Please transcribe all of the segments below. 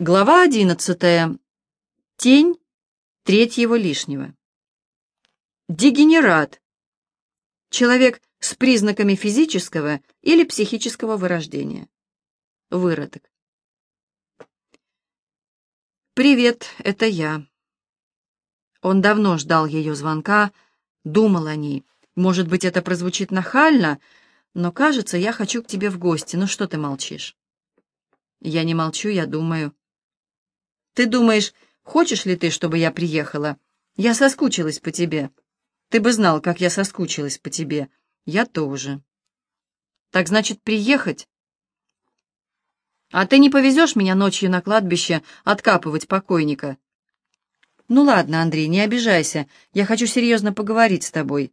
Глава одиннадцатая. Тень третьего лишнего. Дегенерат. Человек с признаками физического или психического вырождения. Выродок. «Привет, это я». Он давно ждал ее звонка, думал о ней. Может быть, это прозвучит нахально, но, кажется, я хочу к тебе в гости. Ну что ты молчишь? Я не молчу, я думаю. Ты думаешь, хочешь ли ты, чтобы я приехала? Я соскучилась по тебе. Ты бы знал, как я соскучилась по тебе. Я тоже. Так значит, приехать? А ты не повезешь меня ночью на кладбище откапывать покойника? Ну ладно, Андрей, не обижайся. Я хочу серьезно поговорить с тобой.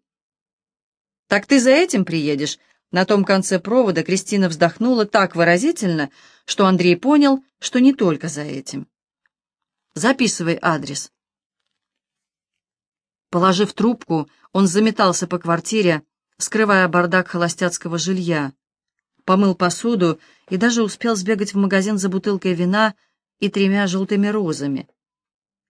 Так ты за этим приедешь? На том конце провода Кристина вздохнула так выразительно, что Андрей понял, что не только за этим. Записывай адрес. Положив трубку, он заметался по квартире, скрывая бардак холостяцкого жилья, помыл посуду и даже успел сбегать в магазин за бутылкой вина и тремя желтыми розами.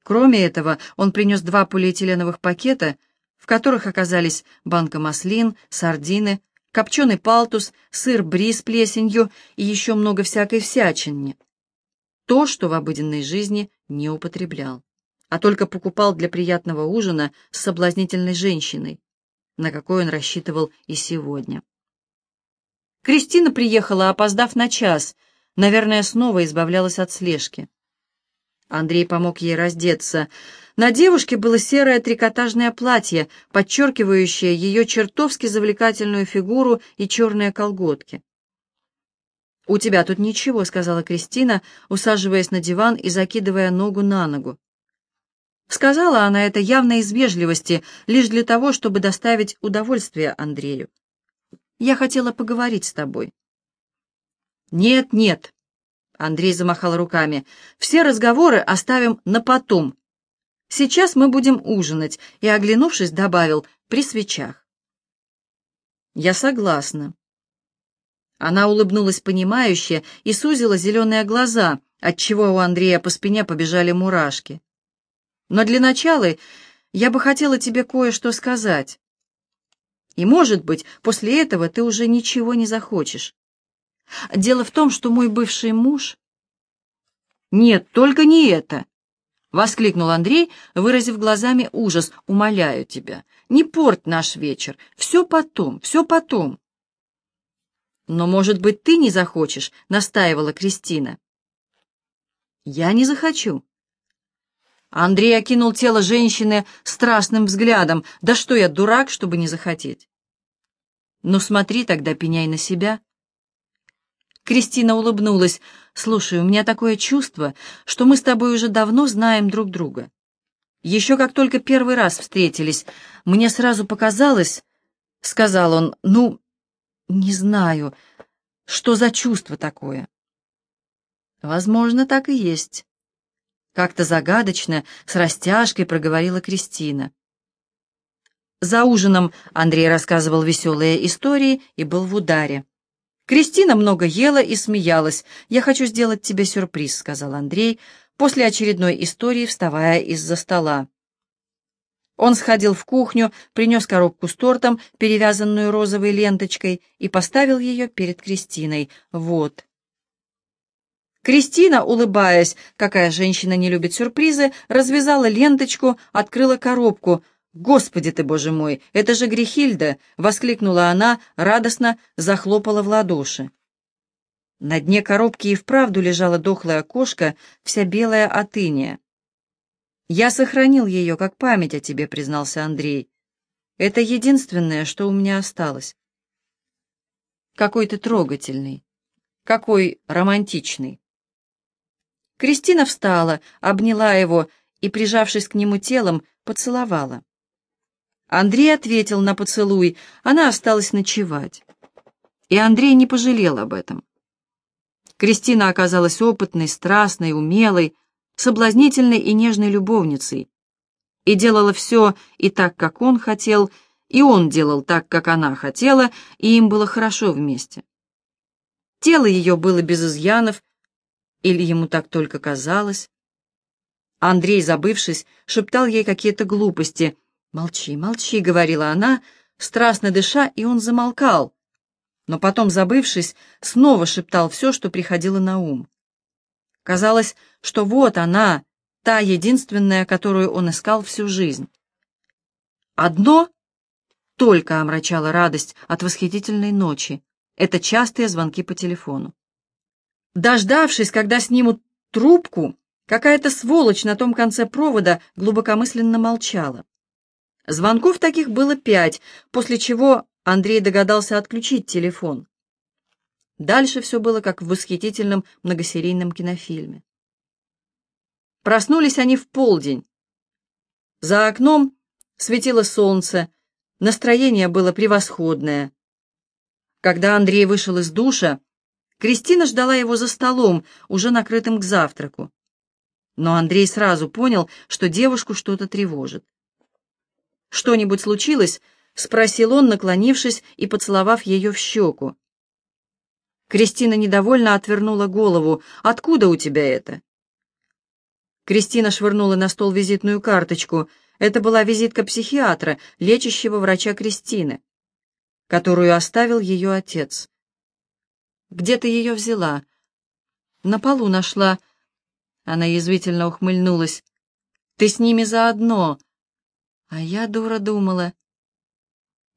Кроме этого, он принес два полиэтиленовых пакета, в которых оказались банка маслин, сардины, копченый палтус, сыр бри с плесенью и еще много всякой всячины то, что в обыденной жизни не употреблял, а только покупал для приятного ужина с соблазнительной женщиной, на какой он рассчитывал и сегодня. Кристина приехала, опоздав на час, наверное, снова избавлялась от слежки. Андрей помог ей раздеться. На девушке было серое трикотажное платье, подчеркивающее ее чертовски завлекательную фигуру и черные колготки. «У тебя тут ничего», — сказала Кристина, усаживаясь на диван и закидывая ногу на ногу. Сказала она это явно из вежливости, лишь для того, чтобы доставить удовольствие Андрею. «Я хотела поговорить с тобой». «Нет, нет», — Андрей замахал руками, — «все разговоры оставим на потом. Сейчас мы будем ужинать», и, оглянувшись, добавил, «при свечах». «Я согласна», она улыбнулась понимающе и сузила зеленые глаза, отчего у Андрея по спине побежали мурашки. «Но для начала я бы хотела тебе кое-что сказать. И, может быть, после этого ты уже ничего не захочешь. Дело в том, что мой бывший муж...» «Нет, только не это!» — воскликнул Андрей, выразив глазами ужас. «Умоляю тебя, не порть наш вечер. Все потом, все потом». «Но, может быть, ты не захочешь?» — настаивала Кристина. «Я не захочу». Андрей окинул тело женщины страстным взглядом. «Да что я, дурак, чтобы не захотеть?» «Ну смотри тогда, пеняй на себя». Кристина улыбнулась. «Слушай, у меня такое чувство, что мы с тобой уже давно знаем друг друга. Еще как только первый раз встретились, мне сразу показалось, — сказал он, — ну, не знаю, что за чувство такое. Возможно, так и есть. Как-то загадочно, с растяжкой проговорила Кристина. За ужином Андрей рассказывал веселые истории и был в ударе. Кристина много ела и смеялась. «Я хочу сделать тебе сюрприз», — сказал Андрей, после очередной истории, вставая из-за стола. Он сходил в кухню, принес коробку с тортом, перевязанную розовой ленточкой, и поставил ее перед Кристиной. Вот. Кристина, улыбаясь, какая женщина не любит сюрпризы, развязала ленточку, открыла коробку. «Господи ты, боже мой, это же Грехильда!» — воскликнула она, радостно захлопала в ладоши. На дне коробки и вправду лежала дохлая кошка, вся белая от. «Я сохранил ее как память о тебе», — признался Андрей. «Это единственное, что у меня осталось». «Какой ты трогательный, какой романтичный». Кристина встала, обняла его и, прижавшись к нему телом, поцеловала. Андрей ответил на поцелуй, она осталась ночевать. И Андрей не пожалел об этом. Кристина оказалась опытной, страстной, умелой, соблазнительной и нежной любовницей, и делала все и так, как он хотел, и он делал так, как она хотела, и им было хорошо вместе. Тело ее было без изъянов, Или ему так только казалось? Андрей, забывшись, шептал ей какие-то глупости. «Молчи, молчи», — говорила она, страстно дыша, и он замолкал. Но потом, забывшись, снова шептал все, что приходило на ум. Казалось, что вот она, та единственная, которую он искал всю жизнь. Одно только омрачало радость от восхитительной ночи. Это частые звонки по телефону. Дождавшись, когда снимут трубку, какая-то сволочь на том конце провода глубокомысленно молчала. Звонков таких было пять, после чего Андрей догадался отключить телефон. Дальше все было как в восхитительном многосерийном кинофильме. Проснулись они в полдень. За окном светило солнце, настроение было превосходное. Когда Андрей вышел из душа, Кристина ждала его за столом, уже накрытым к завтраку. Но Андрей сразу понял, что девушку что-то тревожит. «Что-нибудь случилось?» — спросил он, наклонившись и поцеловав ее в щеку. Кристина недовольно отвернула голову. «Откуда у тебя это?» Кристина швырнула на стол визитную карточку. Это была визитка психиатра, лечащего врача Кристины которую оставил ее отец. «Где ты ее взяла?» «На полу нашла». Она язвительно ухмыльнулась. «Ты с ними заодно». А я, дура, думала.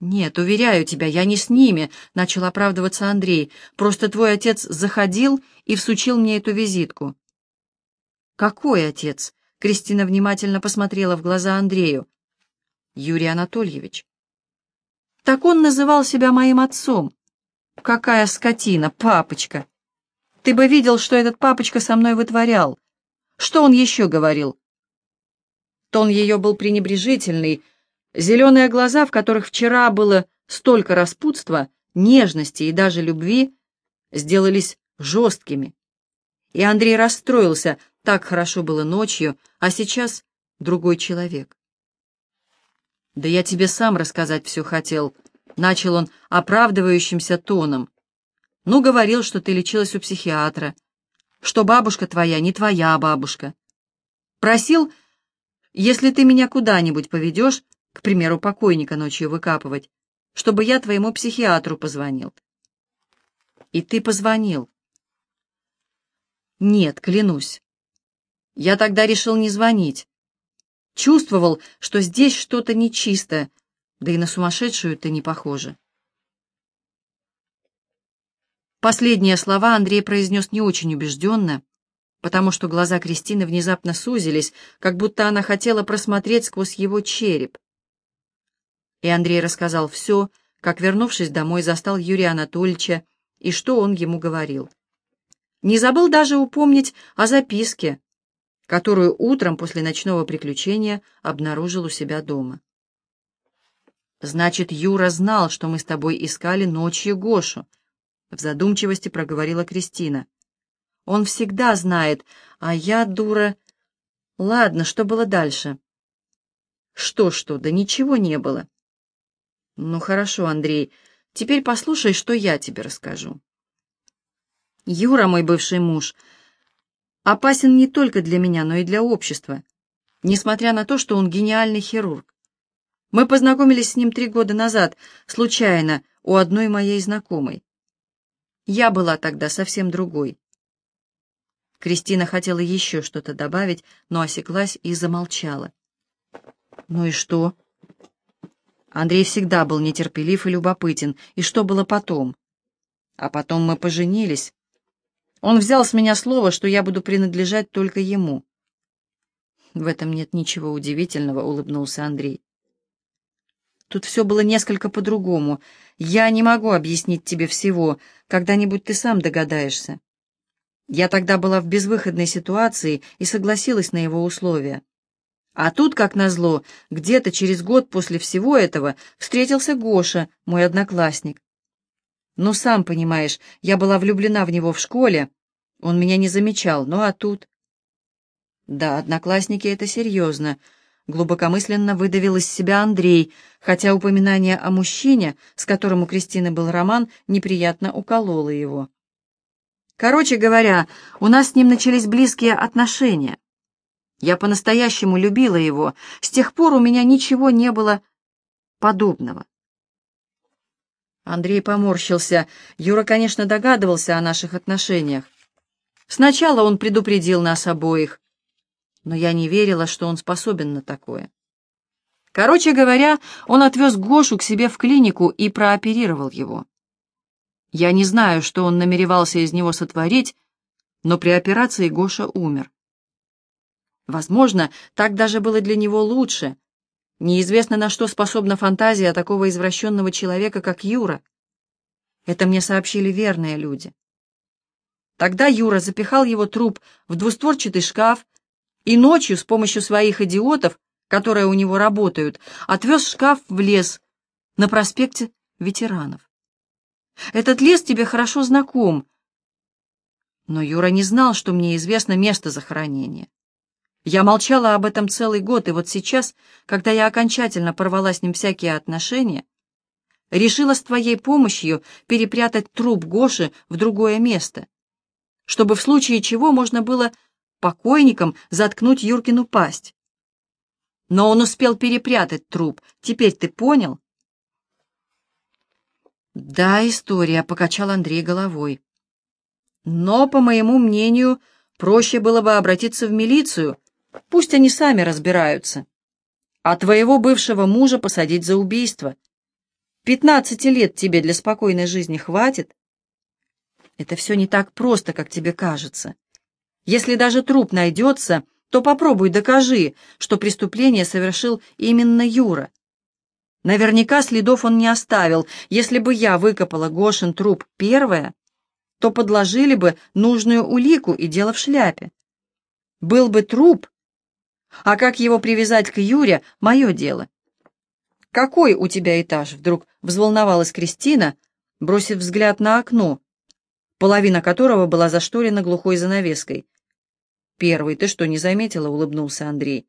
«Нет, уверяю тебя, я не с ними», — начал оправдываться Андрей. «Просто твой отец заходил и всучил мне эту визитку». «Какой отец?» — Кристина внимательно посмотрела в глаза Андрею. «Юрий Анатольевич». Так он называл себя моим отцом. Какая скотина, папочка! Ты бы видел, что этот папочка со мной вытворял. Что он еще говорил? Тон ее был пренебрежительный. Зеленые глаза, в которых вчера было столько распутства, нежности и даже любви, сделались жесткими. И Андрей расстроился, так хорошо было ночью, а сейчас другой человек. «Да я тебе сам рассказать все хотел», — начал он оправдывающимся тоном. «Ну, говорил, что ты лечилась у психиатра, что бабушка твоя не твоя бабушка. Просил, если ты меня куда-нибудь поведешь, к примеру, покойника ночью выкапывать, чтобы я твоему психиатру позвонил». «И ты позвонил?» «Нет, клянусь. Я тогда решил не звонить. Чувствовал, что здесь что-то нечисто, да и на сумасшедшую ты не похожа. Последние слова Андрей произнес не очень убежденно, потому что глаза Кристины внезапно сузились, как будто она хотела просмотреть сквозь его череп. И Андрей рассказал все, как, вернувшись домой, застал Юрия Анатольевича и что он ему говорил. Не забыл даже упомнить о записке, которую утром после ночного приключения обнаружил у себя дома. «Значит, Юра знал, что мы с тобой искали ночью Гошу», — в задумчивости проговорила Кристина. «Он всегда знает, а я, дура...» «Ладно, что было дальше?» «Что-что, да ничего не было». «Ну хорошо, Андрей, теперь послушай, что я тебе расскажу». Юра, мой бывший муж, — опасен не только для меня, но и для общества, несмотря на то, что он гениальный хирург. Мы познакомились с ним три года назад, случайно, у одной моей знакомой. Я была тогда совсем другой. Кристина хотела еще что-то добавить, но осеклась и замолчала. «Ну и что?» Андрей всегда был нетерпелив и любопытен. И что было потом? А потом мы поженились. Он взял с меня слово, что я буду принадлежать только ему. В этом нет ничего удивительного, улыбнулся Андрей. Тут все было несколько по-другому. Я не могу объяснить тебе всего. Когда-нибудь ты сам догадаешься. Я тогда была в безвыходной ситуации и согласилась на его условия. А тут, как назло, где-то через год после всего этого встретился Гоша, мой одноклассник. Ну, сам понимаешь, я была влюблена в него в школе. Он меня не замечал, ну а тут... Да, одноклассники — это серьезно. Глубокомысленно выдавил из себя Андрей, хотя упоминание о мужчине, с которым у Кристины был роман, неприятно укололо его. Короче говоря, у нас с ним начались близкие отношения. Я по-настоящему любила его. С тех пор у меня ничего не было подобного. Андрей поморщился. Юра, конечно, догадывался о наших отношениях. Сначала он предупредил нас обоих, но я не верила, что он способен на такое. Короче говоря, он отвез Гошу к себе в клинику и прооперировал его. Я не знаю, что он намеревался из него сотворить, но при операции Гоша умер. Возможно, так даже было для него лучше. Неизвестно, на что способна фантазия такого извращенного человека, как Юра. Это мне сообщили верные люди. Тогда Юра запихал его труп в двустворчатый шкаф и ночью с помощью своих идиотов, которые у него работают, отвез шкаф в лес на проспекте ветеранов. Этот лес тебе хорошо знаком, но Юра не знал, что мне известно место захоронения. Я молчала об этом целый год, и вот сейчас, когда я окончательно порвала с ним всякие отношения, решила с твоей помощью перепрятать труп Гоши в другое место, чтобы в случае чего можно было покойникам заткнуть Юркину пасть. Но он успел перепрятать труп, теперь ты понял? Да, история, — покачал Андрей головой. Но, по моему мнению, проще было бы обратиться в милицию, Пусть они сами разбираются. А твоего бывшего мужа посадить за убийство. Пятнадцати лет тебе для спокойной жизни хватит? Это все не так просто, как тебе кажется. Если даже труп найдется, то попробуй докажи, что преступление совершил именно Юра. Наверняка следов он не оставил. Если бы я выкопала Гошин труп первое, то подложили бы нужную улику и дело в шляпе. Был бы труп, а как его привязать к Юре — мое дело. «Какой у тебя этаж?» — вдруг взволновалась Кристина, бросив взгляд на окно, половина которого была зашторена глухой занавеской. «Первый, ты что, не заметила?» — улыбнулся Андрей.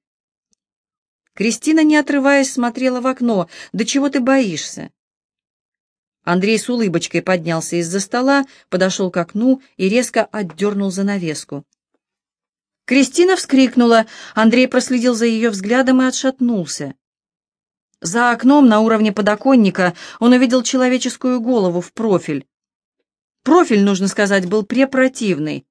Кристина, не отрываясь, смотрела в окно. «Да чего ты боишься?» Андрей с улыбочкой поднялся из-за стола, подошел к окну и резко отдернул занавеску. Кристина вскрикнула. Андрей проследил за ее взглядом и отшатнулся. За окном на уровне подоконника он увидел человеческую голову в профиль. Профиль, нужно сказать, был препротивный.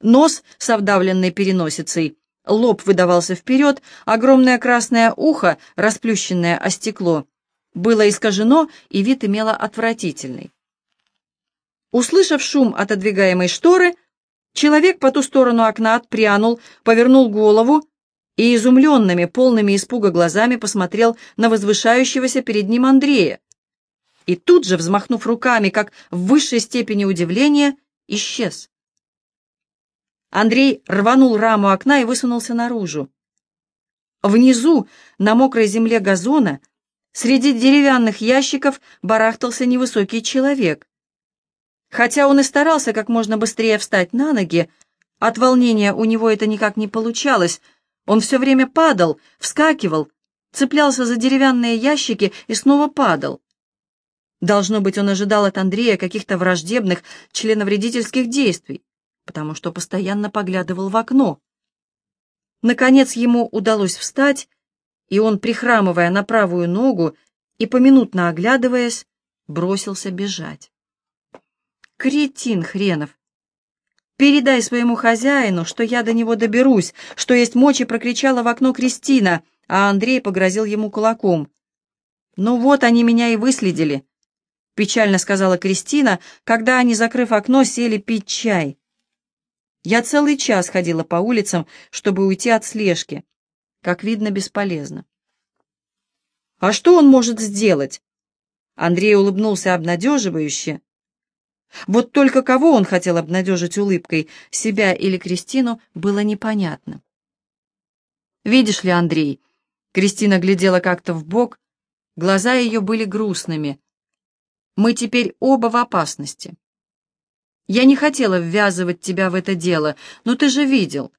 Нос с обдавленной переносицей, лоб выдавался вперед, огромное красное ухо, расплющенное о стекло, было искажено и вид имело отвратительный. Услышав шум отодвигаемой шторы, Человек по ту сторону окна отпрянул, повернул голову и изумленными, полными испуга глазами посмотрел на возвышающегося перед ним Андрея. И тут же, взмахнув руками, как в высшей степени удивления, исчез. Андрей рванул раму окна и высунулся наружу. Внизу, на мокрой земле газона, среди деревянных ящиков барахтался невысокий человек. Хотя он и старался как можно быстрее встать на ноги, от волнения у него это никак не получалось. Он все время падал, вскакивал, цеплялся за деревянные ящики и снова падал. Должно быть, он ожидал от Андрея каких-то враждебных, членовредительских действий, потому что постоянно поглядывал в окно. Наконец ему удалось встать, и он, прихрамывая на правую ногу и поминутно оглядываясь, бросился бежать. Кретин хренов! Передай своему хозяину, что я до него доберусь, что есть мочи, прокричала в окно Кристина, а Андрей погрозил ему кулаком. Ну вот они меня и выследили, печально сказала Кристина, когда они, закрыв окно, сели пить чай. Я целый час ходила по улицам, чтобы уйти от слежки. Как видно, бесполезно. А что он может сделать? Андрей улыбнулся обнадеживающе, вот только кого он хотел обнадежить улыбкой, себя или Кристину, было непонятно. «Видишь ли, Андрей?» Кристина глядела как-то в бок, глаза ее были грустными. «Мы теперь оба в опасности. Я не хотела ввязывать тебя в это дело, но ты же видел.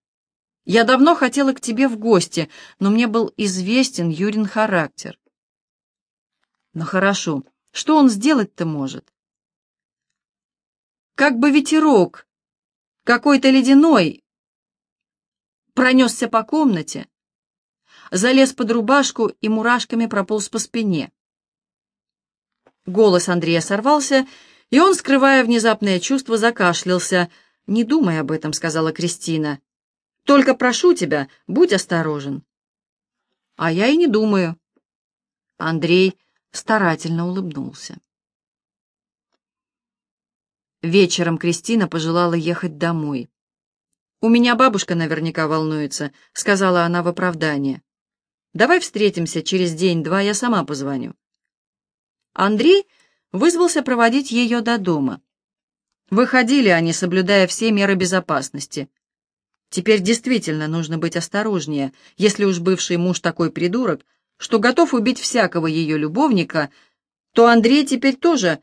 Я давно хотела к тебе в гости, но мне был известен Юрин характер. Ну хорошо, что он сделать-то может? Как бы ветерок какой-то ледяной, пронесся по комнате, залез под рубашку и мурашками прополз по спине. Голос Андрея сорвался, и он, скрывая внезапное чувство, закашлялся. «Не думай об этом», — сказала Кристина. «Только прошу тебя, будь осторожен». «А я и не думаю». Андрей старательно улыбнулся. Вечером Кристина пожелала ехать домой. «У меня бабушка наверняка волнуется», — сказала она в оправдание. «Давай встретимся через день-два, я сама позвоню». Андрей вызвался проводить ее до дома. Выходили они, соблюдая все меры безопасности. Теперь действительно нужно быть осторожнее, если уж бывший муж такой придурок, что готов убить всякого ее любовника, то Андрей теперь тоже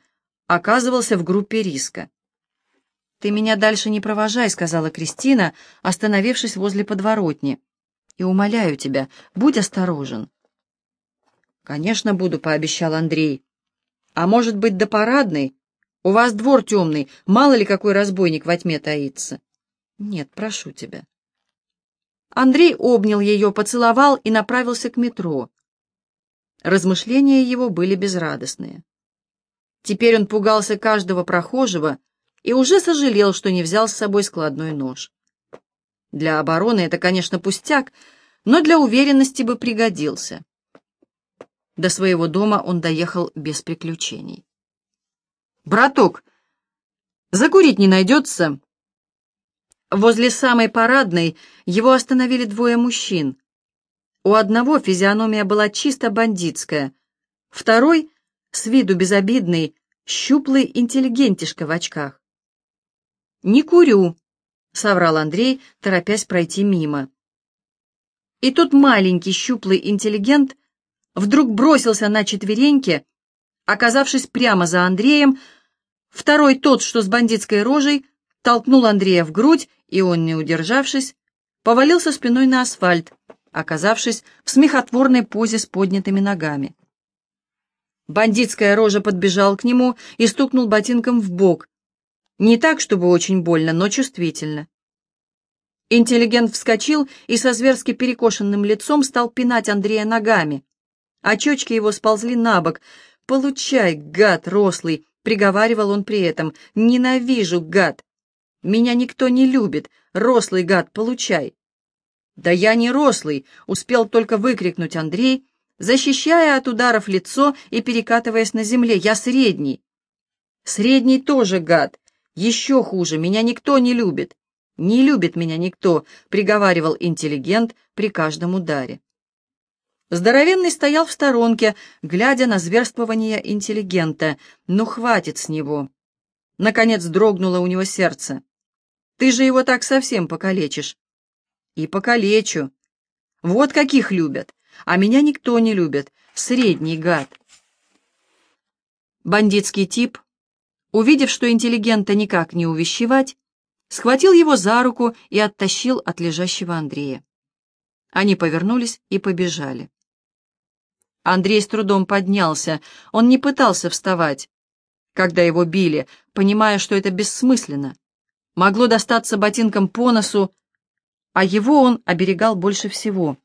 оказывался в группе риска. «Ты меня дальше не провожай», — сказала Кристина, остановившись возле подворотни. «И умоляю тебя, будь осторожен». «Конечно буду», — пообещал Андрей. А может быть, до парадной? У вас двор темный, мало ли какой разбойник во тьме таится. Нет, прошу тебя. Андрей обнял ее, поцеловал и направился к метро. Размышления его были безрадостные. Теперь он пугался каждого прохожего и уже сожалел, что не взял с собой складной нож. Для обороны это, конечно, пустяк, но для уверенности бы пригодился. До своего дома он доехал без приключений. «Браток, закурить не найдется?» Возле самой парадной его остановили двое мужчин. У одного физиономия была чисто бандитская, второй, с виду безобидный, щуплый интеллигентишка в очках. «Не курю», — соврал Андрей, торопясь пройти мимо. И тут маленький щуплый интеллигент вдруг бросился на четвереньки, оказавшись прямо за Андреем, второй тот, что с бандитской рожей, толкнул Андрея в грудь, и он, не удержавшись, повалился спиной на асфальт, оказавшись в смехотворной позе с поднятыми ногами. Бандитская рожа подбежал к нему и стукнул ботинком в бок. Не так, чтобы очень больно, но чувствительно. Интеллигент вскочил и со зверски перекошенным лицом стал пинать Андрея ногами. Очечки его сползли на бок. «Получай, гад рослый!» — приговаривал он при этом. «Ненавижу, гад! Меня никто не любит. Рослый гад, получай!» «Да я не рослый!» — успел только выкрикнуть Андрей, защищая от ударов лицо и перекатываясь на земле. «Я средний!» «Средний тоже гад! Еще хуже! Меня никто не любит!» «Не любит меня никто!» — приговаривал интеллигент при каждом ударе. Здоровенный стоял в сторонке, глядя на зверствование интеллигента. «Ну, хватит с него!» Наконец дрогнуло у него сердце. «Ты же его так совсем покалечишь!» «И покалечу! Вот каких любят! А меня никто не любит! Средний гад!» Бандитский тип, увидев, что интеллигента никак не увещевать, схватил его за руку и оттащил от лежащего Андрея. Они повернулись и побежали. Андрей с трудом поднялся. Он не пытался вставать, когда его били, понимая, что это бессмысленно. Могло достаться ботинком по носу, а его он оберегал больше всего.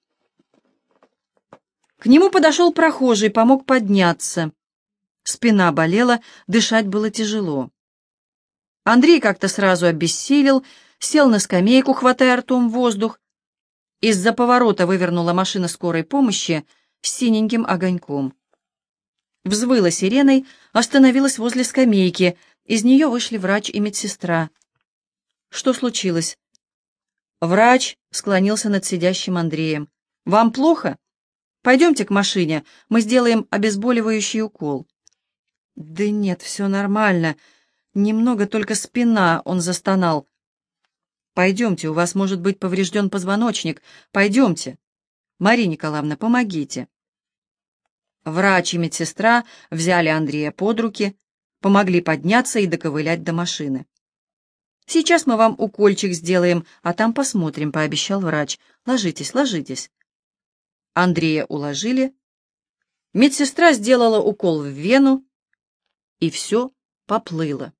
К нему подошел прохожий, помог подняться. Спина болела, дышать было тяжело. Андрей как-то сразу обессилел, сел на скамейку, хватая ртом воздух. Из-за поворота вывернула машина скорой помощи, с синеньким огоньком. Взвыла сиреной, остановилась возле скамейки. Из нее вышли врач и медсестра. Что случилось? Врач склонился над сидящим Андреем. «Вам плохо? Пойдемте к машине, мы сделаем обезболивающий укол». «Да нет, все нормально. Немного только спина», — он застонал. «Пойдемте, у вас может быть поврежден позвоночник. Пойдемте». «Мария Николаевна, помогите». Врач и медсестра взяли Андрея под руки, помогли подняться и доковылять до машины. «Сейчас мы вам укольчик сделаем, а там посмотрим», — пообещал врач. «Ложитесь, ложитесь». Андрея уложили. Медсестра сделала укол в вену, и все поплыло.